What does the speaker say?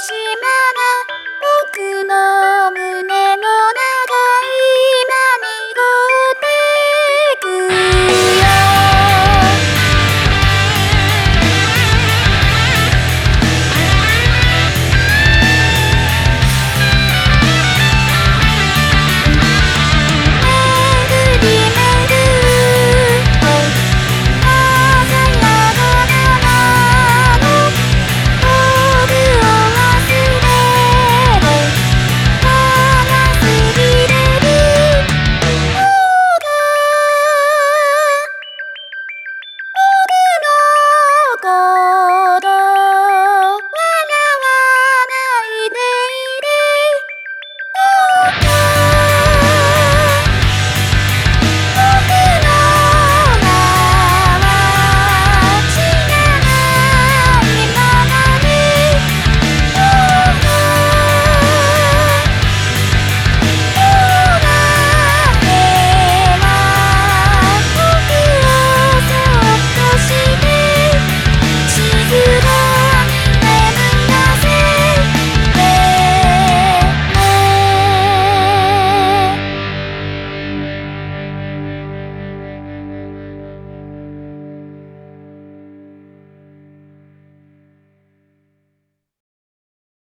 しめ